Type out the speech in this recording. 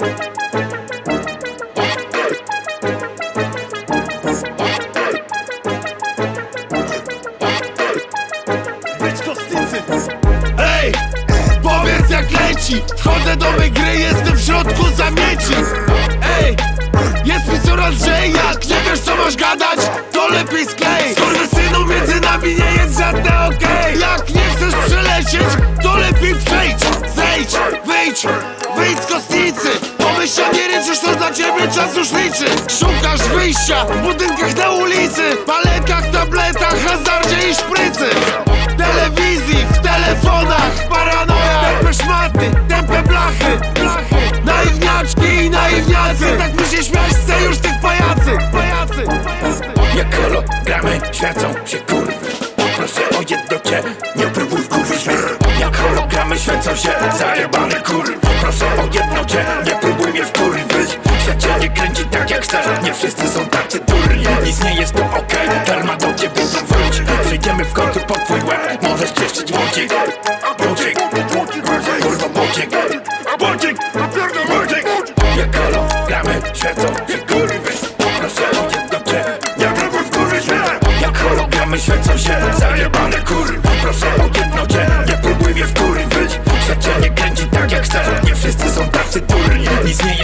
Ej, powiedz jak leci. Wchodzę do mej gry, jestem w środku zamieci. Ej, jest mi coraz lżej Jak nie wiesz co masz gadać, to lepiej sklej ciebie czas już liczy. Szukasz wyjścia w budynkach na ulicy. Paletkach, tabletach, hazardzie i szprycy. Telewizji, w telefonach, paranoja. Tępe szmaty, tępe blachy, blachy Naiwniaczki i naiwniacy. Tak mi się śmiać chce już tych pajacy. Pajacy, pajacy. Jak hologramy świecą się kurwy. Proszę o jedno nie próbuj wkurwić mnie. Jak hologramy świecą się zajebane kurwy Proszę o jedno nie próbuj mnie wkurwić kręci tak jak chcesz Nie wszyscy są tacy durni Nic nie jest tu okej, karma do ciebie wróci. Przyjdziemy w końcu po twój łeb. Możesz cieszyć młodzik Młodzik, kurwa młodzik Młodzik, młodzik Jak hologramy świecą się kurwy Proszę o jedno cię, nie próbuj wkurwić mnie Jak hologramy świecą się. Zajebane kurwy Proszę o jedno cię, nie próbuj mnie wkurwić. Świat cię nie kręci tak jak chcesz Nie wszyscy są tacy durni Nic nie